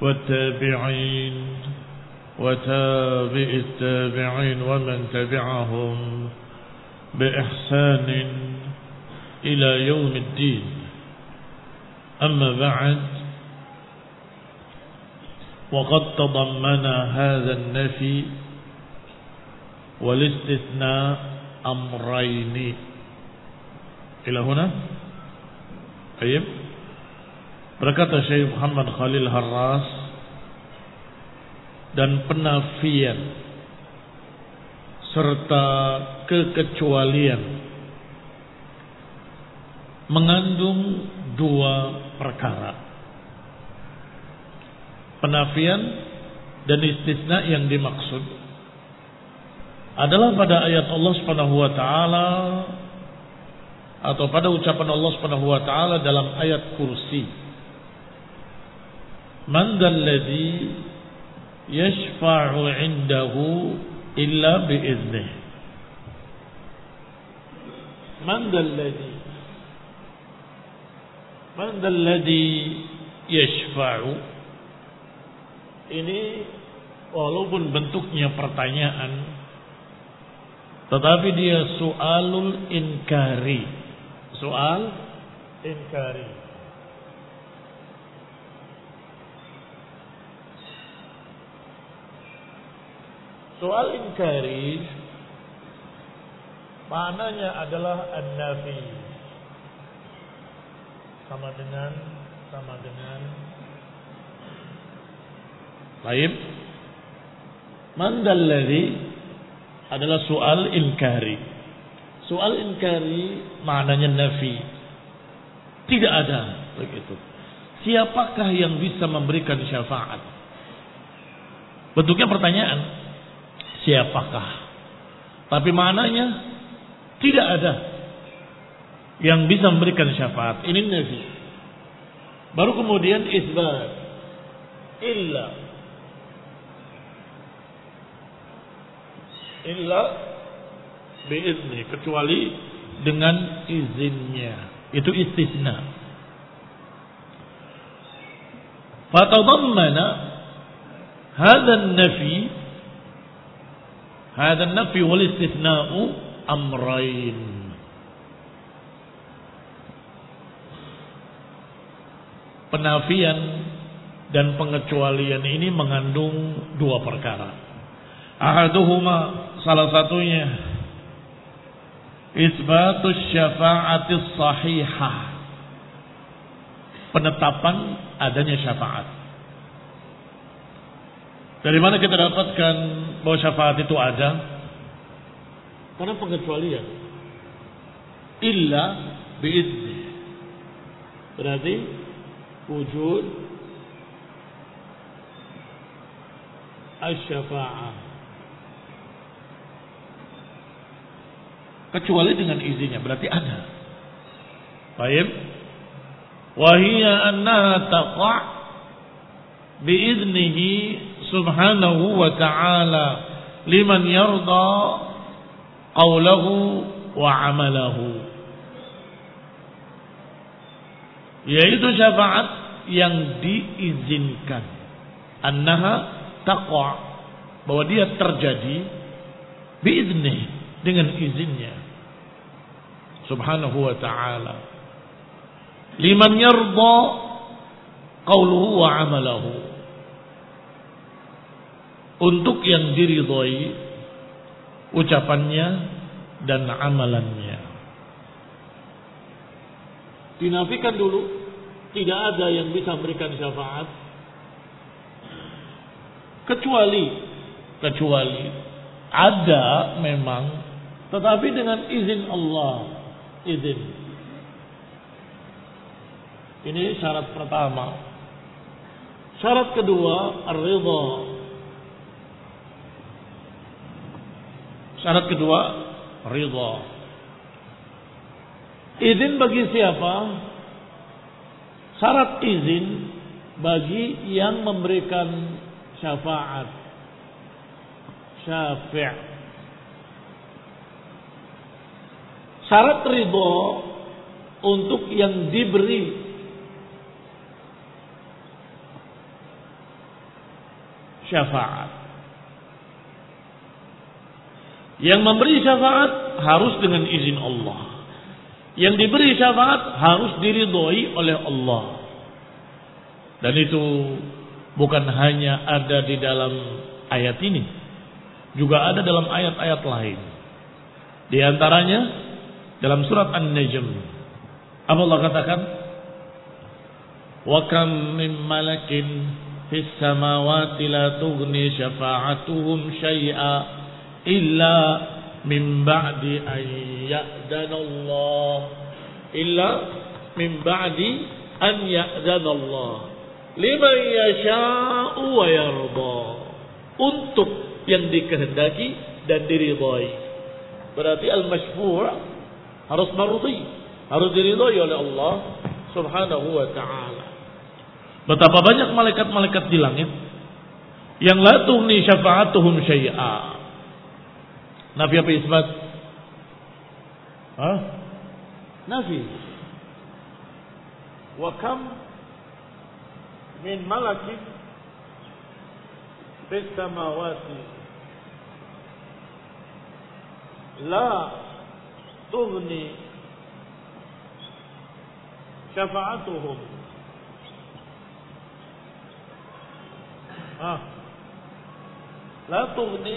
والتابعين وتابع التابعين ومن تبعهم بإحسان إلى يوم الدين. أما بعد وقد تضمن هذا النفي والاستثناء أمرين. إلى هنا؟ طيب. Berkata Syekh Muhammad Khalil Harras dan penafian serta kekecualian mengandung dua perkara. Penafian dan istisna yang dimaksud adalah pada ayat Allah Subhanahu wa taala atau pada ucapan Allah Subhanahu wa taala dalam ayat kursi Man dalladhi yashfa'u 'indahu illa bi'iznih. Man dalladhi Man yashfa'u Ini walaupun bentuknya pertanyaan tetapi dia soalul inkari. Soal inkari. Soal inkari maknanya adalah an-nafi. Sama dengan sama dengan Baik. Man adalah soal inkari. Soal inkari maknanya nafi. Tidak ada begitu. Siapakah yang bisa memberikan syafaat? Bentuknya pertanyaan siapakah. Tapi maknanya tidak ada yang bisa memberikan syafaat. Ini nafi. Baru kemudian isbat. Illa. Illa biizni. Kecuali dengan izinnya. Itu istisna. Fatadammana hadha هذا nafi wal أمرين. Penafian dan pengecualian ini mengandung dua perkara. Ahaduhuma salah satunya isbatus syafaatis sahihah. Penetapan adanya syafaat. Dari mana kita dapatkan bahwa syafaat itu ada? Karena pengecualian. Illa biizni. Berarti wujud asyafa'ah. Kecuali dengan izinnya, berarti ada. Baik. Wahia annaha taqa' biiznihi subhanahu wa ta'ala liman yarda qawlahu wa amalahu. Yaitu syafaat yang diizinkan. Annaha taqwa. Bahwa dia terjadi biizni dengan izinnya. Subhanahu wa ta'ala. Liman yarda qawluhu wa amalahu untuk yang diridhoi ucapannya dan amalannya. Dinafikan dulu, tidak ada yang bisa memberikan syafaat. Kecuali kecuali ada memang tetapi dengan izin Allah izin. Ini syarat pertama. Syarat kedua ar-ridha syarat kedua ridha. Izin bagi siapa? Syarat izin bagi yang memberikan syafaat. Syafi' syarat ridho untuk yang diberi. Syafaat yang memberi syafaat harus dengan izin Allah yang diberi syafaat harus diridhoi oleh Allah dan itu bukan hanya ada di dalam ayat ini, juga ada dalam ayat-ayat lain. Di antaranya dalam surat An-Najm. Apa Allah katakan? Wa kam min malakin fis samawati la tughni syafa'atuhum syai'a illa min ba'di an ya'dana Allah illa min ba'di an ya'dana Allah liman yasha'u wa yarda. Untuk yang dikehendaki dan diridhai berarti al-masyfu' harus marudhi harus diridhai oleh Allah subhanahu wa ta'ala. Betapa banyak malaikat-malaikat di langit yang la tughni syafa'atuhum syai'a nafi apa isbat Hah? nafi wa kam min malakin fis samawati la tughni syafa'atuhum ah la tughni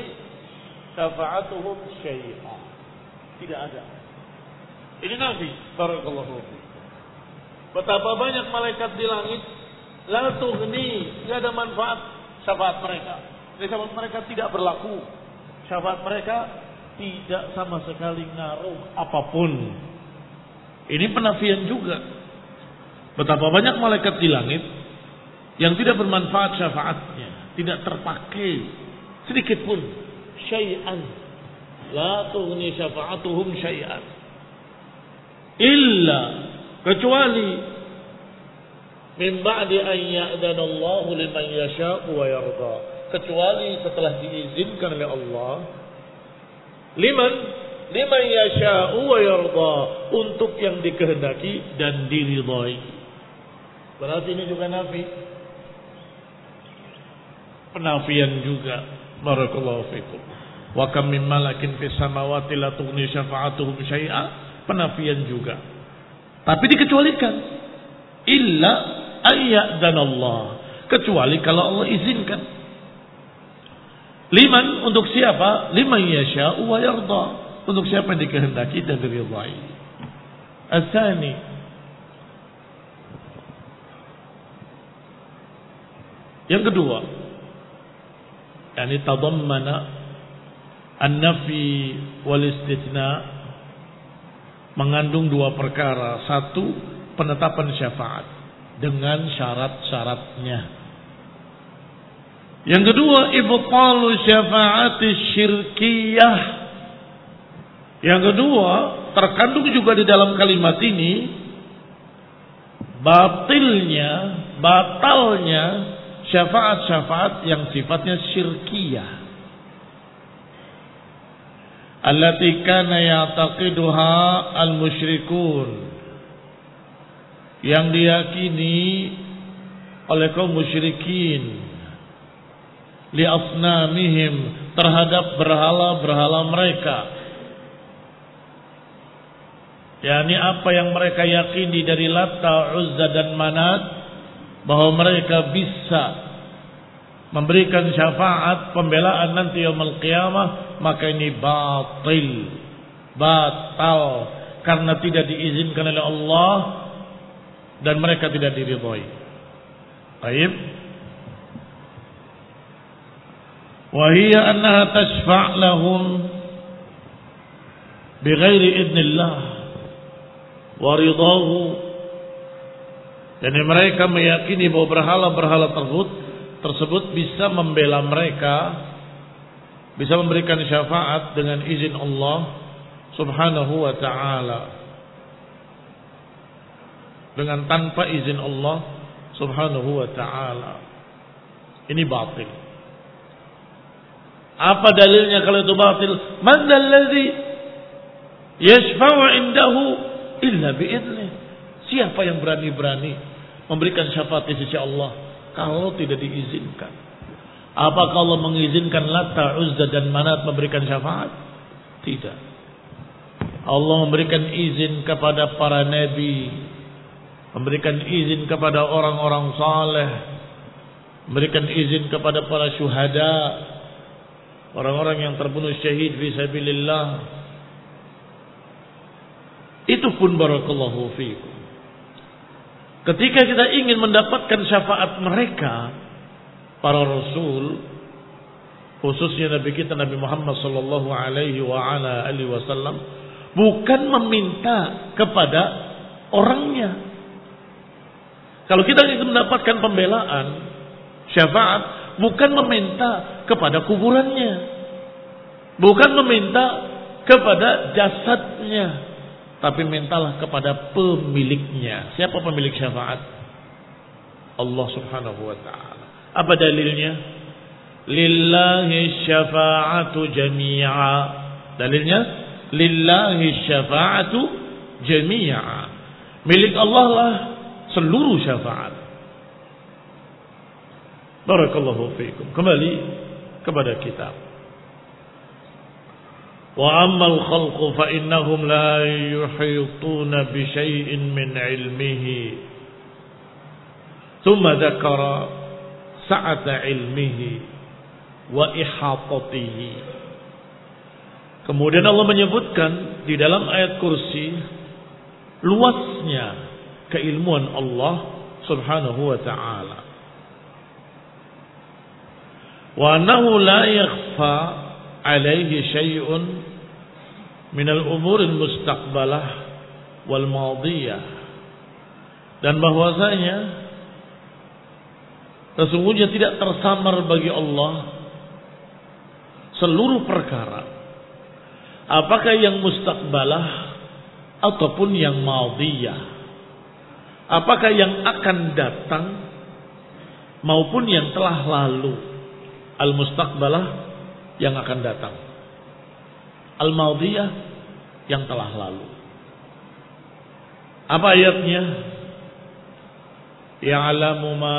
syafa'atuhum syai'a tidak ada ini nabi barakallahu betapa banyak malaikat di langit La tughni, tidak ada manfaat syafaat mereka. Jadi syafaat mereka tidak berlaku. Syafaat mereka tidak sama sekali ngaruh apa pun. Ini penafian juga. Betapa banyak malaikat di langit yang tidak bermanfaat syafaatnya, tidak terpakai sedikit pun syai'an. La tughni syafa'atuhum syai'an. Illa kecuali min ba'di an ya'dana liman yasha'u wa yarda kecuali setelah diizinkan oleh Allah liman liman yasha'u wa yarda untuk yang dikehendaki dan diridhai berarti ini juga nafi penafian juga. Barakallahu fikum. Wa kam min malakin fis samawati la tughni syafa'atuhum syai'a. Penafian juga. Tapi dikecualikan. Illa ayat dan Allah kecuali kalau Allah izinkan. Liman untuk siapa? Liman yasha wa yarda. Untuk siapa yang dikehendaki dan diridhai. Asani yang kedua tadammana an-nafi wal istithna mengandung dua perkara satu penetapan syafaat dengan syarat-syaratnya. Yang kedua, ibtalu syafaati syirkiyah. Yang kedua, terkandung juga di dalam kalimat ini batilnya, batalnya syafaat-syafaat yang sifatnya syirkiyah. Allati kana ya'taqiduha al-musyrikun. Yang diyakini oleh kaum musyrikin. Li asnamihim terhadap berhala-berhala mereka. Yakni apa yang mereka yakini dari Lata, Uzza dan Manat bahwa mereka bisa memberikan syafaat pembelaan nanti yaumul qiyamah maka ini batil batal karena tidak diizinkan oleh Allah dan mereka tidak diridhoi. Baik. Wahia annaha tashfa' lahum bighairi idnillah wa ridahu dan mereka meyakini bahwa berhala-berhala tersebut tersebut bisa membela mereka bisa memberikan syafaat dengan izin Allah Subhanahu wa taala. Dengan tanpa izin Allah Subhanahu wa taala. Ini batil. Apa dalilnya kalau itu batil? Man allazi yashfa'u indahu illa bi'idnih siapa yang berani-berani memberikan syafaat di sisi Allah kalau tidak diizinkan. Apakah Allah mengizinkan Lata, Uzza dan Manat memberikan syafaat? Tidak. Allah memberikan izin kepada para nabi, memberikan izin kepada orang-orang saleh, memberikan izin kepada para syuhada, orang-orang yang terbunuh syahid fi sabilillah. Itu pun barakallahu fiikum. Ketika kita ingin mendapatkan syafaat mereka, para rasul, khususnya Nabi kita Nabi Muhammad sallallahu alaihi wasallam, bukan meminta kepada orangnya. Kalau kita ingin mendapatkan pembelaan, syafaat, bukan meminta kepada kuburannya. Bukan meminta kepada jasadnya tapi mintalah kepada pemiliknya. Siapa pemilik syafaat? Allah Subhanahu wa taala. Apa dalilnya? Lillahi syafa'atu jami'a. Dalilnya lillahi syafa'atu jami'a. Milik Allah lah seluruh syafaat. Barakallahu fiikum. Kembali kepada kitab. وأما الخلق فإنهم لا يحيطون بشيء من علمه ثم ذكر سعة علمه وإحاطته Kemudian Allah menyebutkan di dalam ayat kursi luasnya keilmuan Allah Subhanahu wa taala. Wa annahu la yakhfa alaihi syai'un min al-umur mustaqbalah wal madiyah dan bahwasanya sesungguhnya tidak tersamar bagi Allah seluruh perkara. Apakah yang mustaqbalah ataupun yang madiyah apakah yang akan datang maupun yang telah lalu. Al mustaqbalah yang akan datang. Al-Maudiyah yang telah lalu. Apa ayatnya? Ya'lamu ma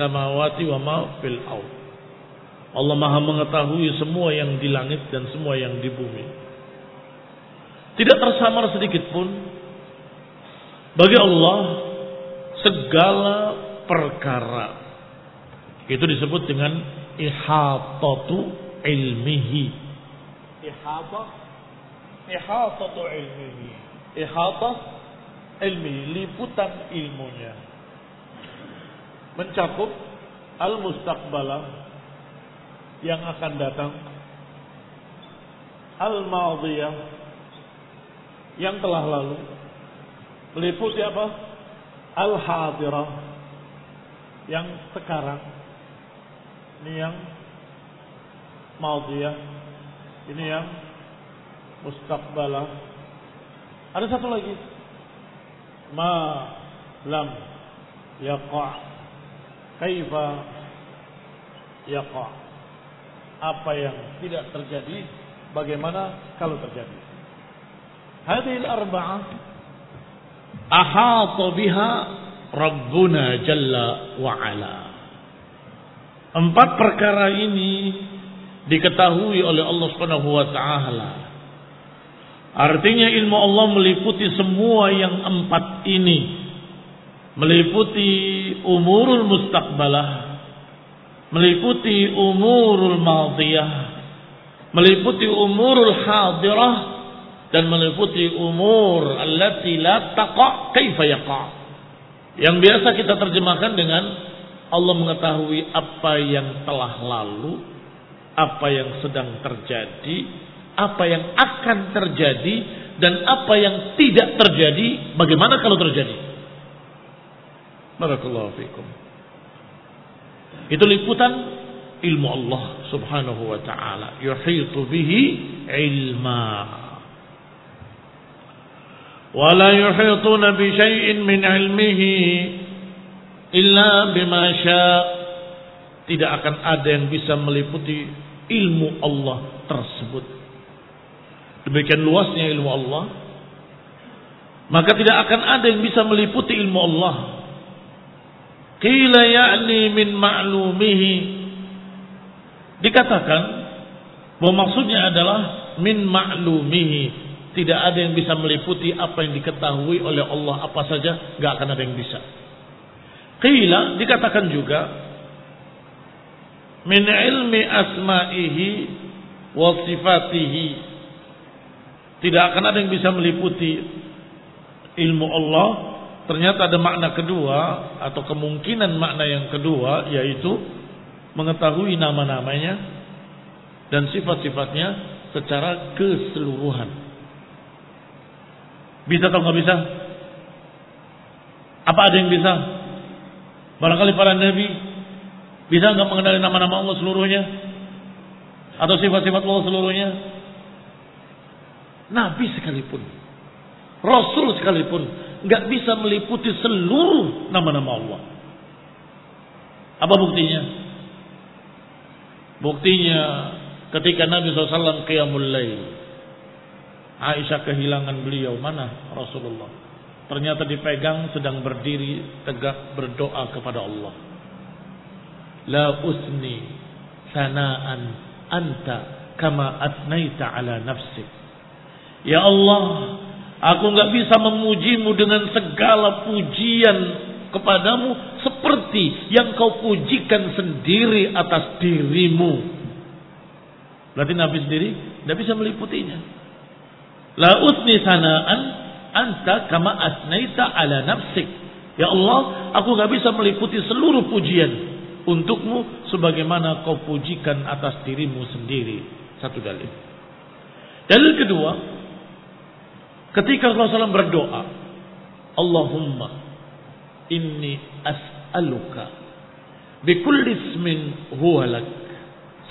samawati wa ma fil. Allah Maha mengetahui semua yang di langit dan semua yang di bumi. Tidak tersamar sedikit pun bagi Allah segala perkara. Itu disebut dengan ihatatu ilmihi. Ihata ihatatu ilmihi. Ihata ilmi, liputan ilmunya. Mencakup al-mustaqbalah yang akan datang. Al-madiyah yang telah lalu. Meliputi apa? Al-hadirah yang sekarang ini yang maudiyah. Ini yang mustaqbalah. Ada satu lagi. Ma lam yaqa' kaifa yaqa' apa yang tidak terjadi bagaimana kalau terjadi hadhil arba'ah ahata biha rabbuna jalla wa ala Empat perkara ini diketahui oleh Allah Subhanahu wa taala. Artinya ilmu Allah meliputi semua yang empat ini. Meliputi umurul mustaqbalah, meliputi umurul madiyah, meliputi umurul hadirah dan meliputi umur allati la taqa kaifa yaqa. Yang biasa kita terjemahkan dengan Allah mengetahui apa yang telah lalu, apa yang sedang terjadi, apa yang akan terjadi dan apa yang tidak terjadi, bagaimana kalau terjadi. Barakallahu fikum. Itu liputan ilmu Allah Subhanahu wa taala. Yuhitu bihi ilma. Wala yuhituna bi syai'in min ilmihi illa bima. Tidak akan ada yang bisa meliputi ilmu Allah tersebut. Demikian luasnya ilmu Allah. Maka tidak akan ada yang bisa meliputi ilmu Allah Qila ya'ni min ma'lumihi. Dikatakan bahwa maksudnya adalah min ma'lumihi. Tidak ada yang bisa meliputi apa yang diketahui oleh Allah apa saja, nggak akan ada yang bisa. Qila dikatakan juga min ilmi asma'ihi wa sifatihi. Tidak akan ada yang bisa meliputi ilmu Allah ternyata ada makna kedua atau kemungkinan makna yang kedua yaitu mengetahui nama-namanya dan sifat-sifatnya secara keseluruhan. Bisa atau nggak bisa? Apa ada yang bisa? Barangkali para nabi bisa nggak mengenali nama-nama Allah seluruhnya atau sifat-sifat Allah seluruhnya? Nabi sekalipun, Rasul sekalipun nggak bisa meliputi seluruh nama-nama Allah. Apa buktinya? Buktinya ketika Nabi SAW qiyamul lail. Aisyah kehilangan beliau. Mana Rasulullah? Ternyata dipegang sedang berdiri tegak berdoa kepada Allah. La usni sanaan anta kama atnaita ala nafsik. Ya Allah, Aku nggak bisa memujimu dengan segala pujian kepadamu seperti yang kau pujikan sendiri atas dirimu. Berarti Nabi sendiri tidak bisa meliputinya. La usni sanaan anta kama asnaita ala nafsik. Ya Allah, aku nggak bisa meliputi seluruh pujian untukmu sebagaimana kau pujikan atas dirimu sendiri. Satu dalil. Dalil kedua, Ketika Rasulullah berdoa, Allahumma inni as'aluka bikulli ismin huwa lak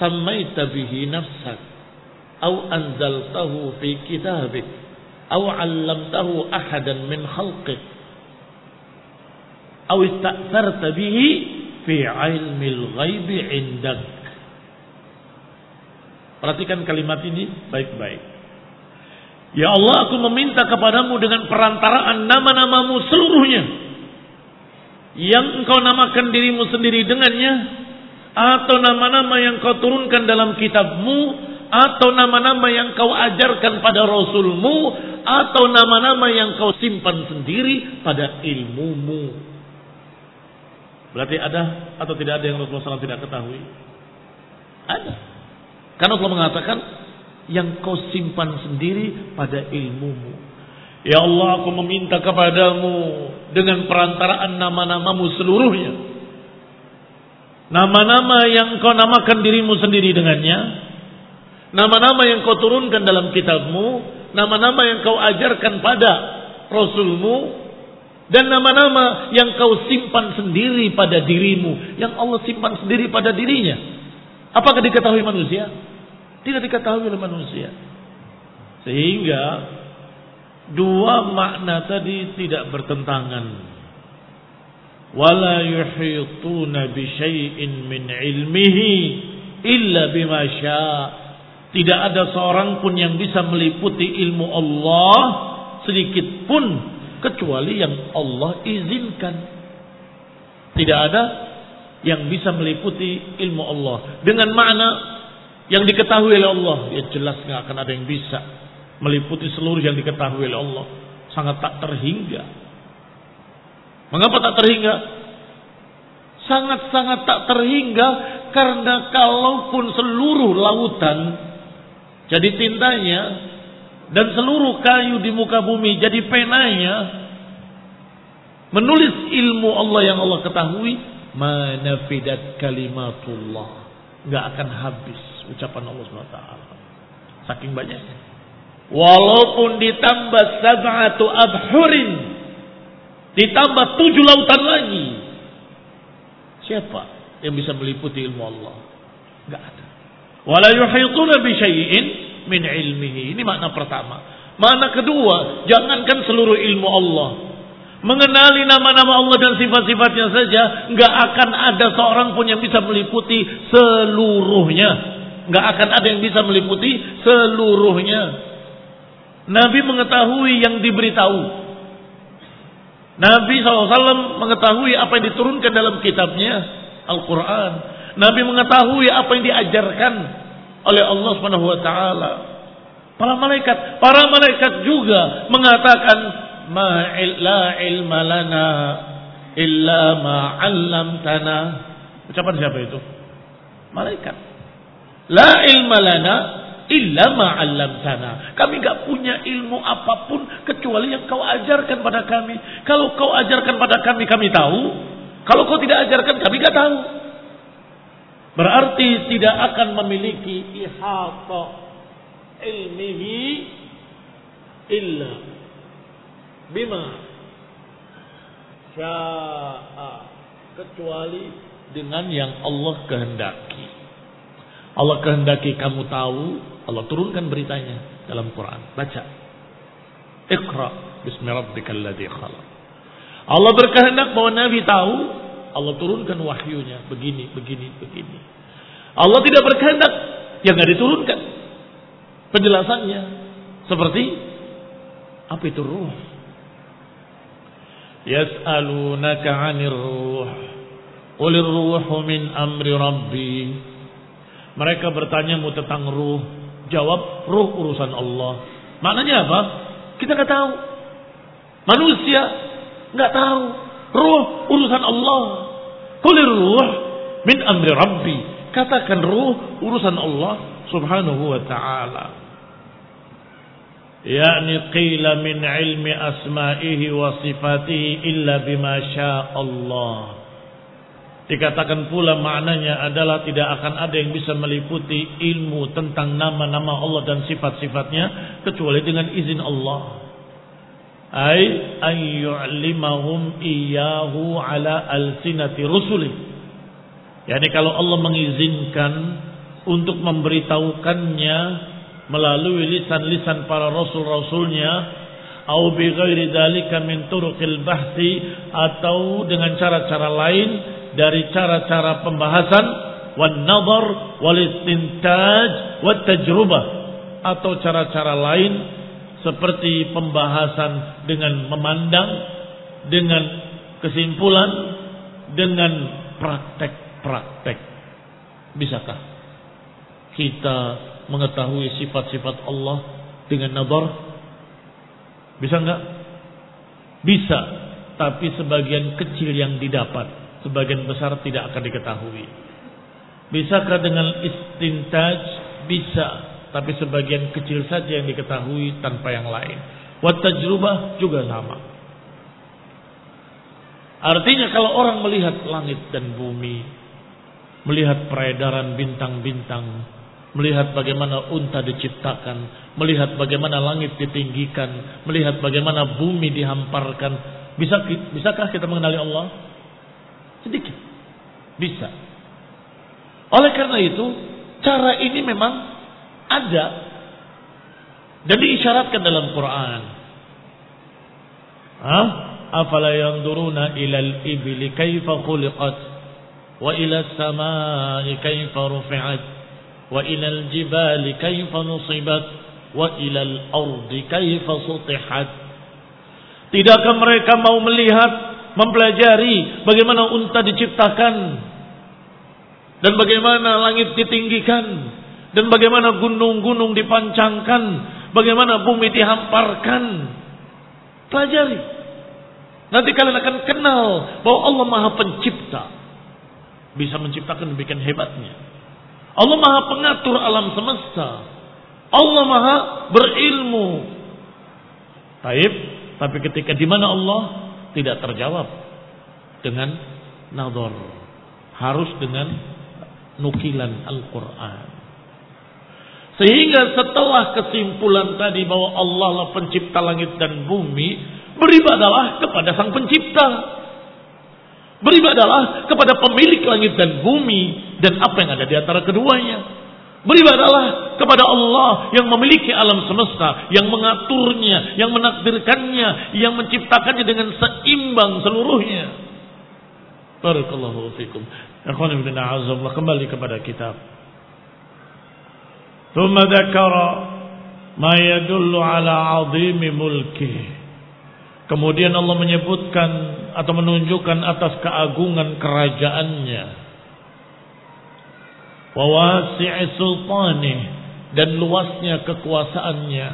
sammaita bihi nafsak aw anzaltahu fi kitabik aw 'allamtahu ahadan min khalqik aw ista'tharta bihi fi 'ilmil ghaibi 'indak Perhatikan kalimat ini baik-baik. Ya Allah aku meminta kepadamu dengan perantaraan nama-namamu seluruhnya. Yang engkau namakan dirimu sendiri dengannya. Atau nama-nama yang kau turunkan dalam kitabmu. Atau nama-nama yang kau ajarkan pada rasulmu. Atau nama-nama yang kau simpan sendiri pada ilmumu. Berarti ada atau tidak ada yang Rasulullah SAW tidak ketahui? Ada. Karena Allah mengatakan yang kau simpan sendiri pada ilmumu. Ya Allah aku meminta kepadamu dengan perantaraan nama-namamu seluruhnya. Nama-nama yang kau namakan dirimu sendiri dengannya. Nama-nama yang kau turunkan dalam kitabmu. Nama-nama yang kau ajarkan pada Rasulmu. Dan nama-nama yang kau simpan sendiri pada dirimu. Yang Allah simpan sendiri pada dirinya. Apakah diketahui manusia? Tidak diketahui oleh manusia. Sehingga dua makna tadi tidak bertentangan. Wala yuhituna bi min ilmihi illa bima Tidak ada seorang pun yang bisa meliputi ilmu Allah sedikit pun kecuali yang Allah izinkan. Tidak ada yang bisa meliputi ilmu Allah dengan makna yang diketahui oleh Allah, ya jelas nggak akan ada yang bisa meliputi seluruh yang diketahui oleh Allah. Sangat tak terhingga. Mengapa tak terhingga? Sangat-sangat tak terhingga Karena kalaupun seluruh lautan jadi tintanya dan seluruh kayu di muka bumi jadi penanya. Menulis ilmu Allah yang Allah ketahui. Manafidat kalimatullah. Nggak akan habis ucapan Allah SWT saking banyaknya. Walaupun ditambah sab'atu abhurin. Ditambah tujuh lautan lagi. Siapa yang bisa meliputi ilmu Allah? Nggak ada wala yuhituna bi syai'in min ilmihi ini makna pertama makna kedua jangankan seluruh ilmu Allah mengenali nama-nama Allah dan sifat-sifatnya saja, nggak akan ada seorang pun yang bisa meliputi seluruhnya. Nggak akan ada yang bisa meliputi seluruhnya. Nabi mengetahui yang diberitahu. Nabi SAW mengetahui apa yang diturunkan dalam kitabnya Al-Quran. Nabi mengetahui apa yang diajarkan oleh Allah Subhanahu Wa Taala. Para malaikat, para malaikat juga mengatakan ma la ilma lana illa ma 'allamtana. Ucapan siapa itu? Malaikat. La ilma lana illa ma 'allamtana. Kami enggak punya ilmu apa pun kecuali yang kau ajarkan pada kami. Kalau kau ajarkan pada kami kami tahu. Kalau kau tidak ajarkan kami enggak tahu. Berarti tidak akan memiliki ihata ilmihi illa bima sya'a kecuali dengan yang Allah kehendaki. Allah kehendaki kamu tahu, Allah turunkan beritanya dalam Quran. Baca. Iqra bismi rabbikal ladzi khalaq. Allah berkehendak bahwa Nabi tahu, Allah turunkan wahyunya begini, begini, begini. Allah tidak berkehendak yang nggak diturunkan. Penjelasannya seperti apa itu ruh? Yas'alunaka 'anir ruh. Qulir ruhu min amri rabbi. Mereka bertanyamu tentang ruh. Jawab, ruh urusan Allah. Maknanya apa? Kita nggak tahu. Manusia nggak tahu. Ruh urusan Allah. Qulir ruh min amri rabbi. Katakan ruh urusan Allah subhanahu wa ta'ala yakni qila min ilmi asma'ihi wa sifatihi illa bima Allah. Dikatakan pula maknanya adalah tidak akan ada yang bisa meliputi ilmu tentang nama-nama Allah dan sifat-sifatnya kecuali dengan izin Allah. Ay an yu'limahum iyyahu ala alsinati rusuli. Yani kalau Allah mengizinkan untuk memberitahukannya melalui lisan-lisan para rasul-rasulnya atau bi ghairi dzalika min turuqil bahsi atau dengan cara-cara lain dari cara-cara pembahasan wan nazar wal istintaj wat tajrubah atau cara-cara lain seperti pembahasan dengan memandang dengan kesimpulan dengan praktek-praktek bisakah kita mengetahui sifat-sifat Allah dengan nazar? Bisa enggak? Bisa, tapi sebagian kecil yang didapat, sebagian besar tidak akan diketahui. Bisakah dengan istintaj? Bisa, tapi sebagian kecil saja yang diketahui tanpa yang lain. Wat tajrubah juga sama. Artinya kalau orang melihat langit dan bumi, melihat peredaran bintang-bintang, melihat bagaimana unta diciptakan, melihat bagaimana langit ditinggikan, melihat bagaimana bumi dihamparkan. Bisa bisakah kita mengenali Allah? Sedikit. Bisa. Oleh karena itu, cara ini memang ada dan diisyaratkan dalam Quran. Hah? Afala yanzuruna ilal ibli kaifa khuliqat wa ila samai kaifa rufi'at wa ila al-jibali kaifa nusibat wa ila al-ardi kaifa sutihat. Tidakkah mereka mau melihat, mempelajari bagaimana unta diciptakan dan bagaimana langit ditinggikan dan bagaimana gunung-gunung dipancangkan, bagaimana bumi dihamparkan. Pelajari. Nanti kalian akan kenal bahwa Allah Maha Pencipta. bisa menciptakan demikian hebatnya. Allah Maha pengatur alam semesta. Allah Maha berilmu. Taib, tapi ketika di mana Allah tidak terjawab dengan nazar. Harus dengan nukilan Al-Quran. Sehingga setelah kesimpulan tadi bahwa Allah lah pencipta langit dan bumi, beribadalah kepada sang pencipta. Beribadalah kepada pemilik langit dan bumi dan apa yang ada di antara keduanya. Beribadalah kepada Allah yang memiliki alam semesta, yang mengaturnya, yang menakdirkannya, yang menciptakannya dengan seimbang seluruhnya. Barakallahu fikum. Ikhwan ibn kembali kepada kitab. ثم ذكر ما يدل على عظيم ملكه Kemudian Allah menyebutkan atau menunjukkan atas keagungan kerajaannya. Wawasi'i sultanih dan luasnya kekuasaannya.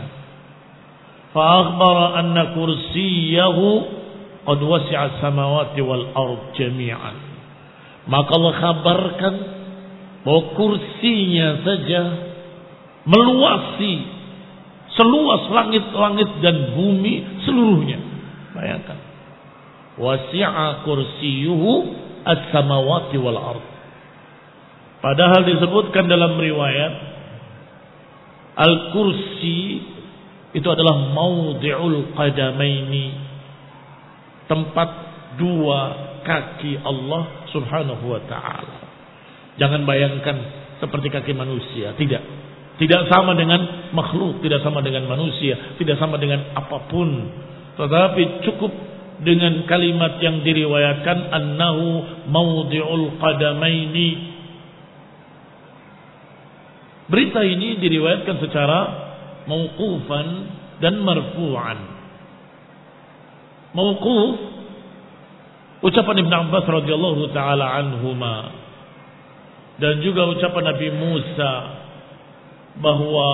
Fa'akhbara anna kursiyahu qad wasi'a samawati wal ard jami'an. Maka Allah kabarkan bahwa kursinya saja meluasi seluas langit-langit dan bumi seluruhnya. Bayangkan. Wasi'a kursiyuhu as-samawati wal ard. Padahal disebutkan dalam riwayat al-kursi itu adalah maudhi'ul qadamaini. Tempat dua kaki Allah Subhanahu wa taala. Jangan bayangkan seperti kaki manusia, tidak. Tidak sama dengan makhluk, tidak sama dengan manusia, tidak sama dengan apa pun tetapi cukup dengan kalimat yang diriwayatkan annahu maudhi'ul qadamaini. Berita ini diriwayatkan secara mauqufan dan marfu'an. Mauquf ucapan Ibn Abbas radhiyallahu taala anhuma dan juga ucapan Nabi Musa bahwa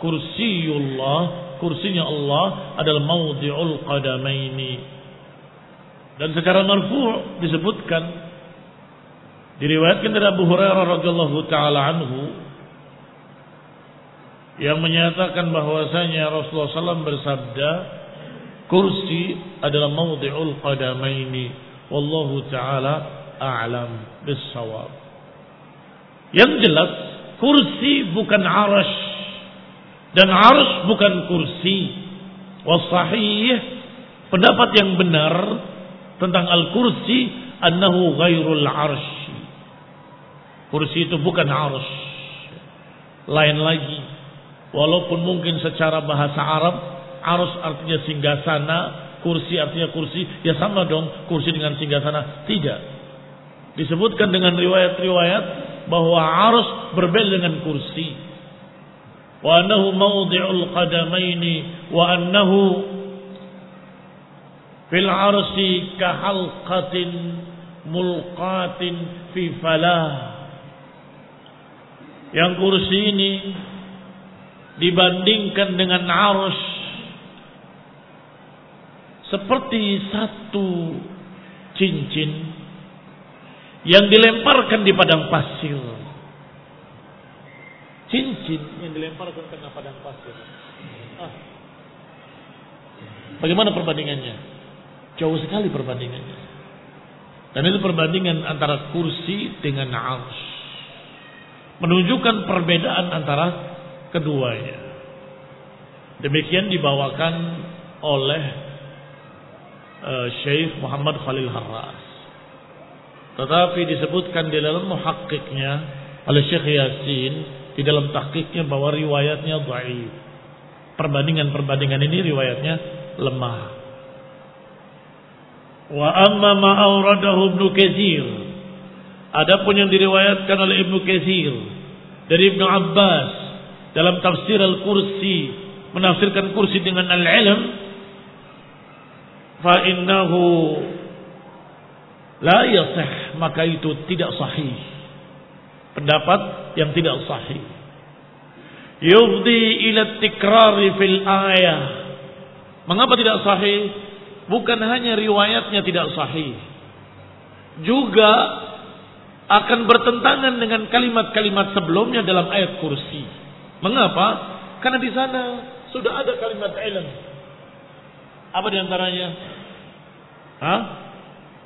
kursiullah kursinya Allah adalah maudhi'ul qadamaini. Dan secara marfu' disebutkan diriwayatkan dari Abu Hurairah radhiyallahu taala anhu yang menyatakan bahwasanya Rasulullah SAW bersabda kursi adalah maudhi'ul qadamaini wallahu taala a'lam bis-shawab. Yang jelas kursi bukan arash dan arus bukan kursi. Wasahih pendapat yang benar tentang al-kursi annahu ghairul arsh. Kursi itu bukan arsh. Lain lagi. Walaupun mungkin secara bahasa Arab arus artinya singgasana, kursi artinya kursi, ya sama dong kursi dengan singgasana. Tidak. Disebutkan dengan riwayat-riwayat bahwa arus berbeda dengan kursi. Wa annahu mawdi'ul qadamaini wa annahu fil arsi kahalqatin mulqatin fi falah. Yang kursi ini dibandingkan dengan arus seperti satu cincin yang dilemparkan di padang pasir cincin yang dilempar ke padang pasir. Ah. Bagaimana perbandingannya? Jauh sekali perbandingannya. Dan itu perbandingan antara kursi dengan arsh. Menunjukkan perbedaan antara keduanya. Demikian dibawakan oleh uh, Syekh Muhammad Khalil Harras. Tetapi disebutkan di dalam muhakkiknya oleh Syekh Yasin di dalam tahqiqnya bahwa riwayatnya dhaif. Perbandingan-perbandingan ini riwayatnya lemah. Wa amma ma auradahu Ibnu Katsir. Adapun yang diriwayatkan oleh Ibnu Katsir dari Ibnu Abbas dalam tafsir Al-Kursi menafsirkan kursi dengan al-ilm fa innahu la yasih maka itu tidak sahih pendapat yang tidak sahih. Yufdi ila tikrari fil ayah. Mengapa tidak sahih? Bukan hanya riwayatnya tidak sahih. Juga akan bertentangan dengan kalimat-kalimat sebelumnya dalam ayat kursi. Mengapa? Karena di sana sudah ada kalimat ilm. Apa di antaranya? Hah?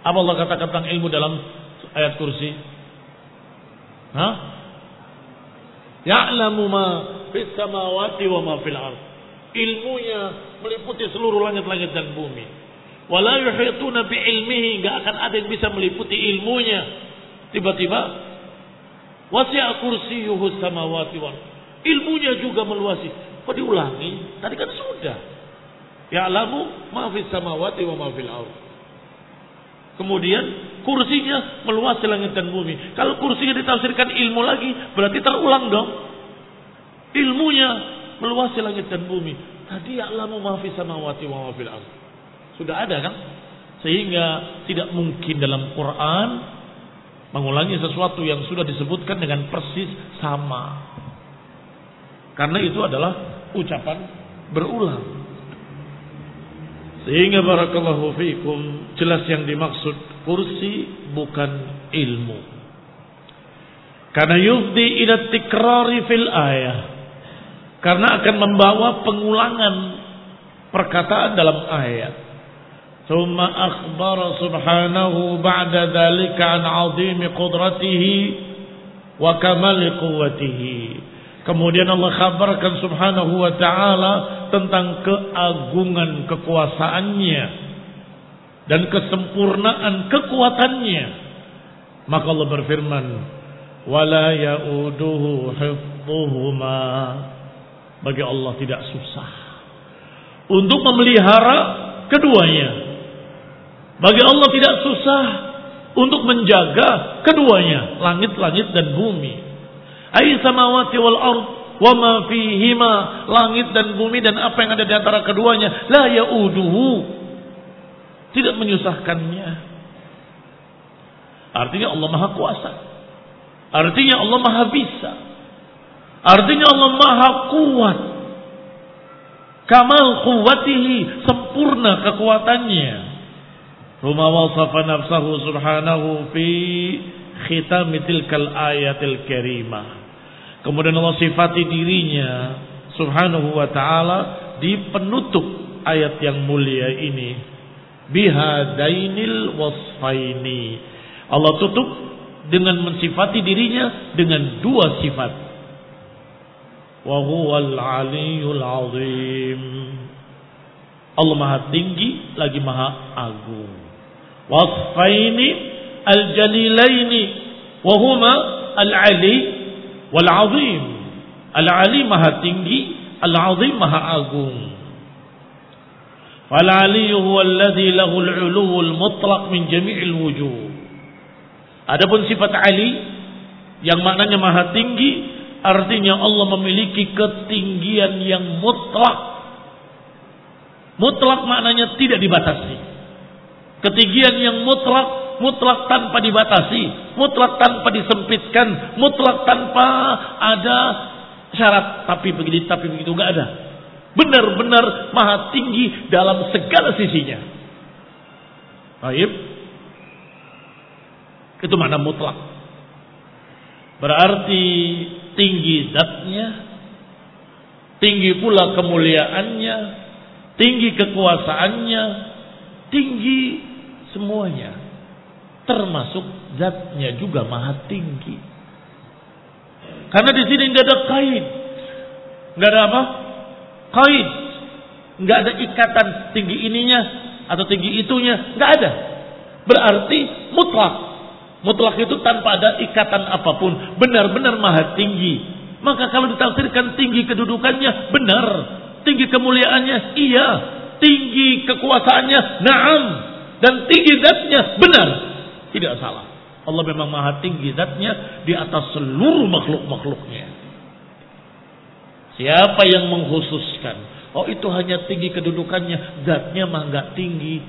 Apa Allah katakan tentang ilmu dalam ayat kursi? Hah? Ya'lamu ma fis samawati wa ma fil ard. Ilmunya meliputi seluruh langit-langit dan bumi. Wala yuhituna bi ilmihi, enggak akan ada yang bisa meliputi ilmunya. Tiba-tiba wasi'a kursiyuhu samawati wal Ilmunya juga meluasi. Kok diulangi? Tadi kan sudah. Ya'lamu ma fis samawati wa ma fil ard. Kemudian kursinya meluas langit dan bumi. Kalau kursinya ditafsirkan ilmu lagi, berarti terulang dong. Ilmunya meluas langit dan bumi. Tadi ya'lamu ma fis samawati wa ma fil ard. Sudah ada kan? Sehingga tidak mungkin dalam Quran mengulangi sesuatu yang sudah disebutkan dengan persis sama. Karena itu adalah ucapan berulang. Sehingga barakallahu fikum jelas yang dimaksud kursi bukan ilmu. Karena yufdi ila tikrari fil ayah. Karena akan membawa pengulangan perkataan dalam ayat. ثم أخبر سبحانه بعد ذلك عن عظيم قدرته وكمال قوته Kemudian Allah kabarkan subhanahu wa ta'ala tentang keagungan kekuasaannya dan kesempurnaan kekuatannya. Maka Allah berfirman, "Wala ya'uduhu hifdhuhuma." Bagi Allah tidak susah untuk memelihara keduanya. Bagi Allah tidak susah untuk menjaga keduanya, langit-langit dan bumi. Ai samawati wal ard wa ma fihima. Langit dan bumi dan apa yang ada di antara keduanya la yauduhu. Tidak menyusahkannya. Artinya Allah maha kuasa. Artinya Allah maha bisa. Artinya Allah maha kuat. Kamal kuwatihi sempurna kekuatannya. Ruma wasafa nafsahu subhanahu fi khitam tilkal ayatil karimah Kemudian Allah sifati dirinya subhanahu wa ta'ala di penutup ayat yang mulia ini. Bihadainil wasfaini. Allah tutup dengan mensifati dirinya dengan dua sifat. Wa huwal aliyul azim. Allah maha tinggi lagi maha agung. Wasfaini al-jalilaini. Wahuma al-ali wal azim al ali maha tinggi al azim maha agung. Fal ali huwa alladhi lahu al ulu al mutlaq min jami'il wujuh adapun sifat ali yang maknanya maha tinggi artinya Allah memiliki ketinggian yang mutlak. Mutlak maknanya tidak dibatasi. Ketinggian yang mutlak mutlak tanpa dibatasi, mutlak tanpa disempitkan, mutlak tanpa ada syarat tapi begini tapi begitu nggak ada. Benar-benar maha tinggi dalam segala sisinya. Baik. Itu mana mutlak. Berarti tinggi zatnya, tinggi pula kemuliaannya, tinggi kekuasaannya, tinggi semuanya termasuk zatnya juga maha tinggi. Karena di sini nggak ada kain, nggak ada apa? Kain, nggak ada ikatan tinggi ininya atau tinggi itunya, nggak ada. Berarti mutlak. Mutlak itu tanpa ada ikatan apa pun, benar-benar maha tinggi. Maka kalau ditafsirkan tinggi kedudukannya, benar. Tinggi kemuliaannya, iya. Tinggi kekuasaannya, naam. Dan tinggi zatnya, benar tidak salah. Allah memang maha tinggi zatnya di atas seluruh makhluk-makhluknya. Siapa yang mengkhususkan? Oh itu hanya tinggi kedudukannya, zatnya mah nggak tinggi,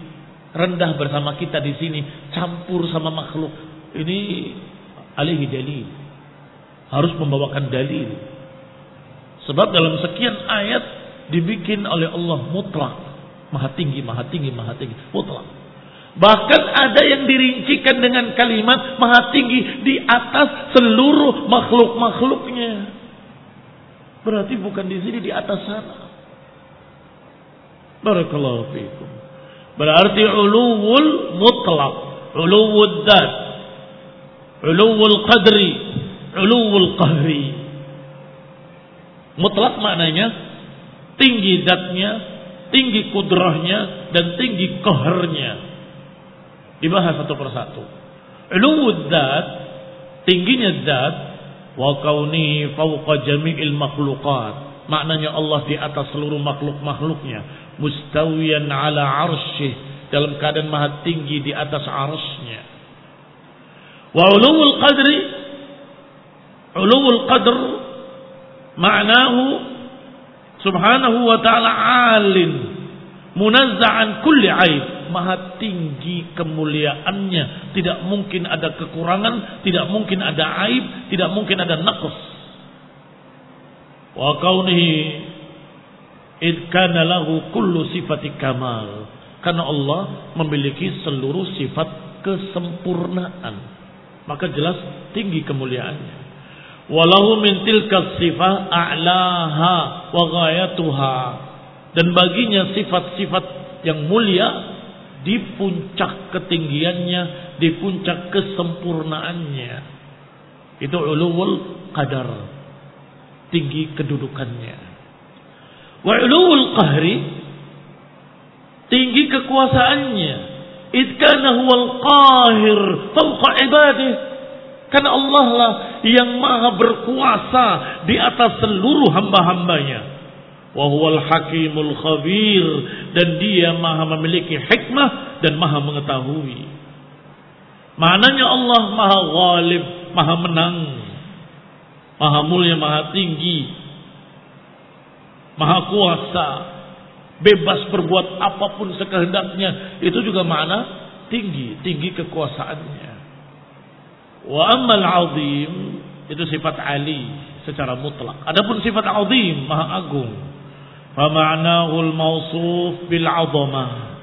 rendah bersama kita di sini, campur sama makhluk. Ini alihi dalil. Harus membawakan dalil. Sebab dalam sekian ayat dibikin oleh Allah mutlak. Maha tinggi, maha tinggi, maha tinggi. Mutlak. Bahkan ada yang dirincikan dengan kalimat maha tinggi di atas seluruh makhluk-makhluknya. Berarti bukan di sini di atas sana. Barakallahu fiikum. Berarti uluwul mutlak, uluwul dat, uluwul qadri, uluwul qahri. Mutlak maknanya tinggi zatnya, tinggi kudrahnya, dan tinggi qahrnya Dibahas satu persatu. Uluwud dat, tingginya zat, wa kauni fawqa jami'il makhluqat. Maknanya Allah di atas seluruh makhluk-makhluknya. Mustawiyan ala arsyih. Dalam keadaan maha tinggi di atas arshnya. Wa uluwul qadri. Uluwul qadr. Ma'nahu subhanahu wa ta'ala alin. Munazza'an kulli aib maha tinggi kemuliaannya. Tidak mungkin ada kekurangan, tidak mungkin ada aib, tidak mungkin ada naqs. Wa kaunihi id kana lahu kullu sifati kamal. Karena Allah memiliki seluruh sifat kesempurnaan. Maka jelas tinggi kemuliaannya. Walau min tilka sifah a'laha wa ghayatuha. Dan baginya sifat-sifat yang mulia di puncak ketinggiannya, di puncak kesempurnaannya. Itu ulul qadar, tinggi kedudukannya. Wa ulul qahri, tinggi kekuasaannya. Idkana huwal qahir fawqa ibadih. Karena Allah lah yang maha berkuasa di atas seluruh hamba-hambanya Wahuwal hakimul khabir. Dan dia maha memiliki hikmah dan maha mengetahui. Maknanya Allah maha ghalib, maha menang. Maha mulia, maha tinggi. Maha kuasa. Bebas berbuat apa pun sekehendaknya. Itu juga makna tinggi. Tinggi kekuasaannya. Wa ammal azim. Itu sifat Ali secara mutlak. Adapun sifat azim, maha agung Fama'nahul mausuf bil azamah.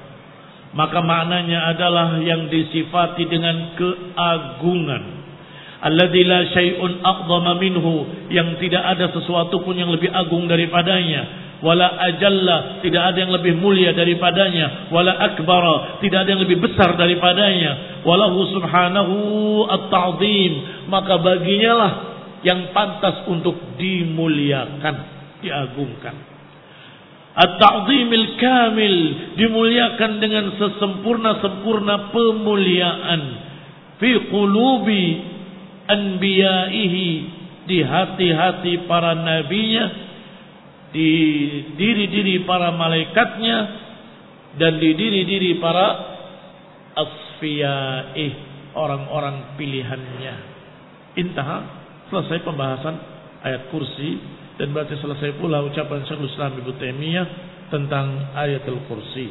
Maka maknanya adalah yang disifati dengan keagungan. Alladzi la syai'un aqdama minhu, yang tidak ada sesuatu pun yang lebih agung daripadanya. Wala ajalla, tidak ada yang lebih mulia daripadanya. Wala akbara, tidak ada yang lebih besar daripadanya. Walahu subhanahu at-ta'zim, maka baginya lah yang pantas untuk dimuliakan, diagungkan. At-ta'zimil kamil dimuliakan dengan sesempurna-sempurna pemuliaan. Fi qulubi anbiya'ihi di hati-hati para nabinya di diri-diri para malaikatnya dan di diri-diri para asfiya'ih orang-orang pilihannya. Intah selesai pembahasan ayat kursi dan berarti selesai pula ucapan Syekhul Islam Ibnu Taimiyah tentang ayatul kursi.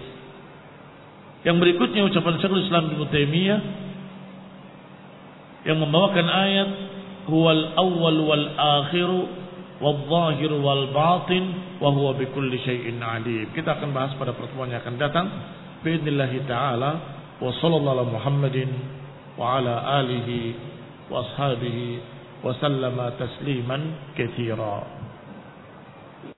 Yang berikutnya ucapan Syekhul Islam Ibnu Taimiyah yang membawakan ayat huwal awwal wal akhir wal zahir wal batin wa huwa bikulli syai'in alim. Kita akan bahas pada pertemuan yang akan datang. Bismillah taala wa sallallahu Muhammadin wa ala alihi wa ashabihi wa sallama tasliman katsira.